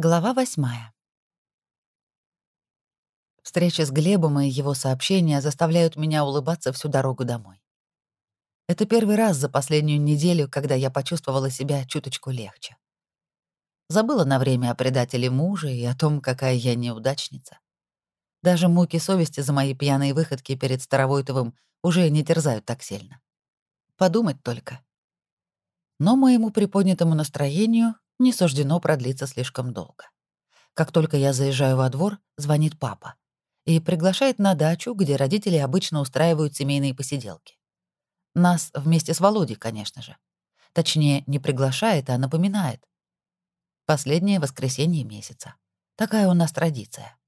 Глава восьмая. Встреча с Глебом и его сообщения заставляют меня улыбаться всю дорогу домой. Это первый раз за последнюю неделю, когда я почувствовала себя чуточку легче. Забыла на время о предателе мужа и о том, какая я неудачница. Даже муки совести за мои пьяные выходки перед Старовойтовым уже не терзают так сильно. Подумать только. Но моему приподнятому настроению не суждено продлиться слишком долго. Как только я заезжаю во двор, звонит папа и приглашает на дачу, где родители обычно устраивают семейные посиделки. Нас вместе с Володей, конечно же. Точнее, не приглашает, а напоминает. Последнее воскресенье месяца. Такая у нас традиция.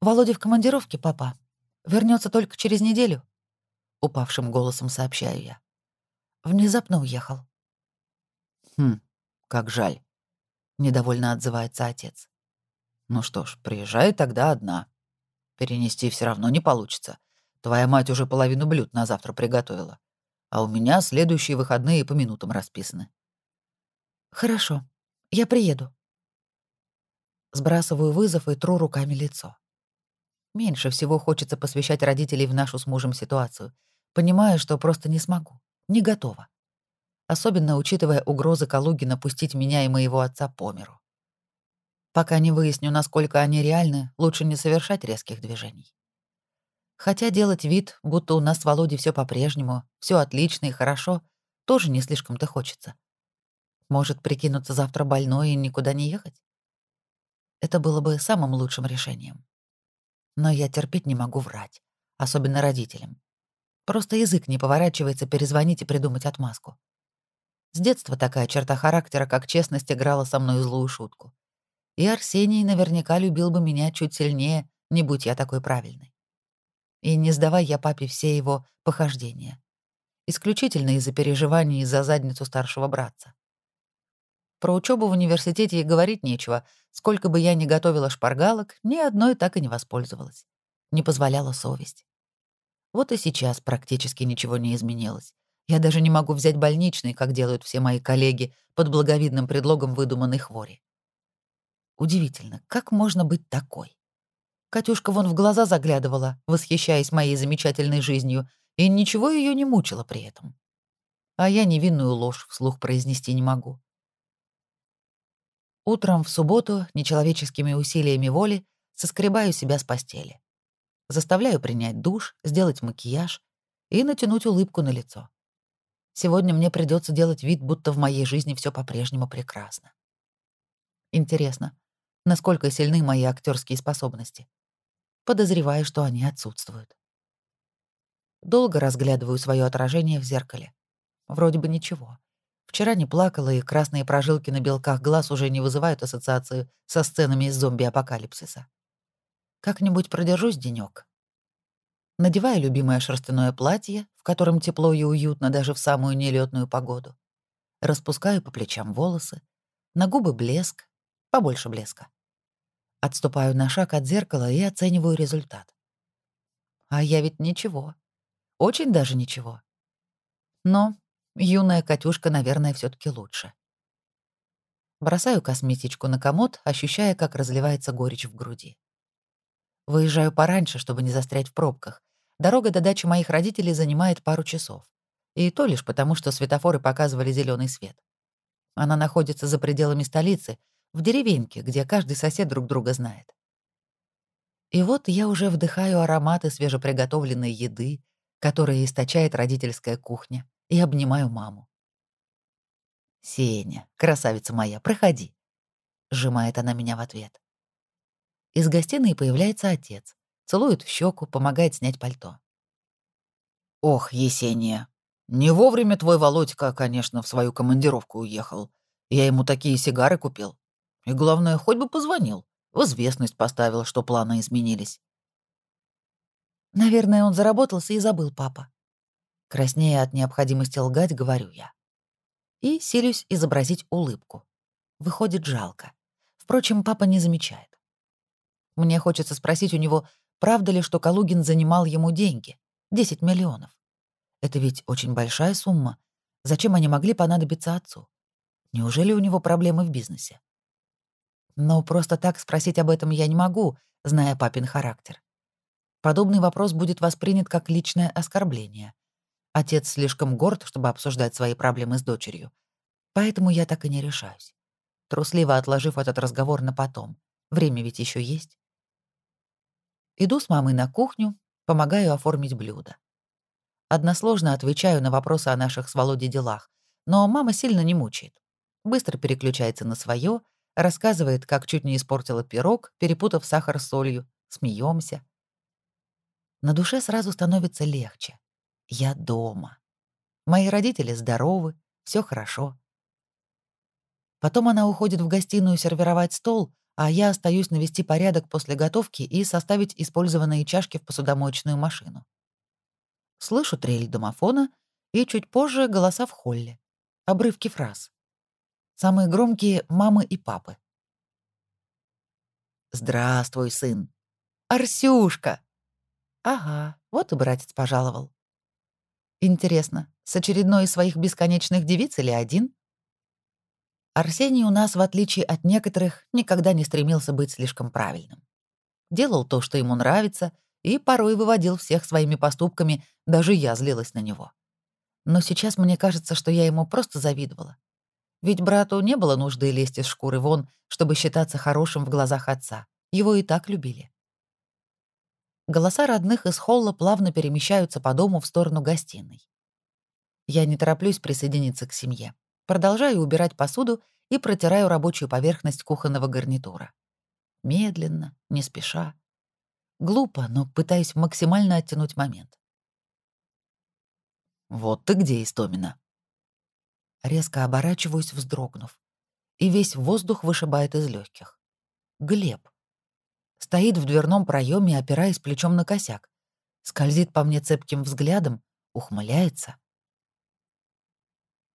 «Володя в командировке, папа. Вернется только через неделю», — упавшим голосом сообщаю я. Внезапно уехал. «Хм, как жаль», — недовольно отзывается отец. «Ну что ж, приезжай тогда одна. Перенести все равно не получится. Твоя мать уже половину блюд на завтра приготовила. А у меня следующие выходные по минутам расписаны». «Хорошо, я приеду». Сбрасываю вызов и тру руками лицо. Меньше всего хочется посвящать родителей в нашу с мужем ситуацию. Понимаю, что просто не смогу. Не готова особенно учитывая угрозы Калугина пустить меня и моего отца по миру. Пока не выясню, насколько они реальны, лучше не совершать резких движений. Хотя делать вид, будто у нас с Володей все по-прежнему, все отлично и хорошо, тоже не слишком-то хочется. Может, прикинуться завтра больной и никуда не ехать? Это было бы самым лучшим решением. Но я терпеть не могу врать, особенно родителям. Просто язык не поворачивается перезвонить и придумать отмазку. С детства такая черта характера, как честность, играла со мной злую шутку. И Арсений наверняка любил бы меня чуть сильнее, не будь я такой правильной. И не сдавай я папе все его похождения. Исключительно из-за переживаний за задницу старшего братца. Про учебу в университете и говорить нечего. Сколько бы я ни готовила шпаргалок, ни одной так и не воспользовалась. Не позволяла совесть. Вот и сейчас практически ничего не изменилось. Я даже не могу взять больничный, как делают все мои коллеги, под благовидным предлогом выдуманной хвори. Удивительно, как можно быть такой? Катюшка вон в глаза заглядывала, восхищаясь моей замечательной жизнью, и ничего ее не мучило при этом. А я невинную ложь вслух произнести не могу. Утром в субботу нечеловеческими усилиями воли соскребаю себя с постели. Заставляю принять душ, сделать макияж и натянуть улыбку на лицо. Сегодня мне придется делать вид, будто в моей жизни все по-прежнему прекрасно. Интересно, насколько сильны мои актерские способности? Подозреваю, что они отсутствуют. Долго разглядываю свое отражение в зеркале. Вроде бы ничего. Вчера не плакала, и красные прожилки на белках глаз уже не вызывают ассоциацию со сценами из зомби-апокалипсиса. Как-нибудь продержусь денёк, надевая любимое шерстяное платье, в котором тепло и уютно даже в самую нелетную погоду. Распускаю по плечам волосы, на губы блеск, побольше блеска. Отступаю на шаг от зеркала и оцениваю результат. А я ведь ничего. Очень даже ничего. Но юная Катюшка, наверное, все таки лучше. Бросаю косметичку на комод, ощущая, как разливается горечь в груди. Выезжаю пораньше, чтобы не застрять в пробках, Дорога до дачи моих родителей занимает пару часов. И то лишь потому, что светофоры показывали зеленый свет. Она находится за пределами столицы, в деревеньке, где каждый сосед друг друга знает. И вот я уже вдыхаю ароматы свежеприготовленной еды, которые источает родительская кухня, и обнимаю маму. «Сеня, красавица моя, проходи», — сжимает она меня в ответ. Из гостиной появляется отец целует в щеку, помогает снять пальто. «Ох, Есения, не вовремя твой Володька, конечно, в свою командировку уехал. Я ему такие сигары купил. И главное, хоть бы позвонил, в известность поставил, что планы изменились». «Наверное, он заработался и забыл папа». Краснея от необходимости лгать, говорю я. И силюсь изобразить улыбку. Выходит жалко. Впрочем, папа не замечает. Мне хочется спросить у него, Правда ли, что Калугин занимал ему деньги? 10 миллионов. Это ведь очень большая сумма. Зачем они могли понадобиться отцу? Неужели у него проблемы в бизнесе? Но просто так спросить об этом я не могу, зная папин характер. Подобный вопрос будет воспринят как личное оскорбление. Отец слишком горд, чтобы обсуждать свои проблемы с дочерью. Поэтому я так и не решаюсь. Трусливо отложив этот разговор на потом. Время ведь еще есть. Иду с мамой на кухню, помогаю оформить блюдо. Односложно отвечаю на вопросы о наших с Володей делах, но мама сильно не мучает. Быстро переключается на свое, рассказывает, как чуть не испортила пирог, перепутав сахар с солью, смеемся. На душе сразу становится легче. Я дома. Мои родители здоровы, все хорошо. Потом она уходит в гостиную сервировать стол, а я остаюсь навести порядок после готовки и составить использованные чашки в посудомоечную машину. Слышу трель домофона и чуть позже голоса в холле. Обрывки фраз. Самые громкие — мамы и папы. «Здравствуй, сын!» «Арсюшка!» «Ага, вот и братец пожаловал». «Интересно, с очередной из своих бесконечных девиц или один?» Арсений у нас, в отличие от некоторых, никогда не стремился быть слишком правильным. Делал то, что ему нравится, и порой выводил всех своими поступками, даже я злилась на него. Но сейчас мне кажется, что я ему просто завидовала. Ведь брату не было нужды лезть из шкуры вон, чтобы считаться хорошим в глазах отца. Его и так любили. Голоса родных из холла плавно перемещаются по дому в сторону гостиной. Я не тороплюсь присоединиться к семье. Продолжаю убирать посуду и протираю рабочую поверхность кухонного гарнитура. Медленно, не спеша. Глупо, но пытаюсь максимально оттянуть момент. «Вот ты где, Истомина?» Резко оборачиваюсь, вздрогнув. И весь воздух вышибает из легких. Глеб. Стоит в дверном проеме, опираясь плечом на косяк. Скользит по мне цепким взглядом, ухмыляется.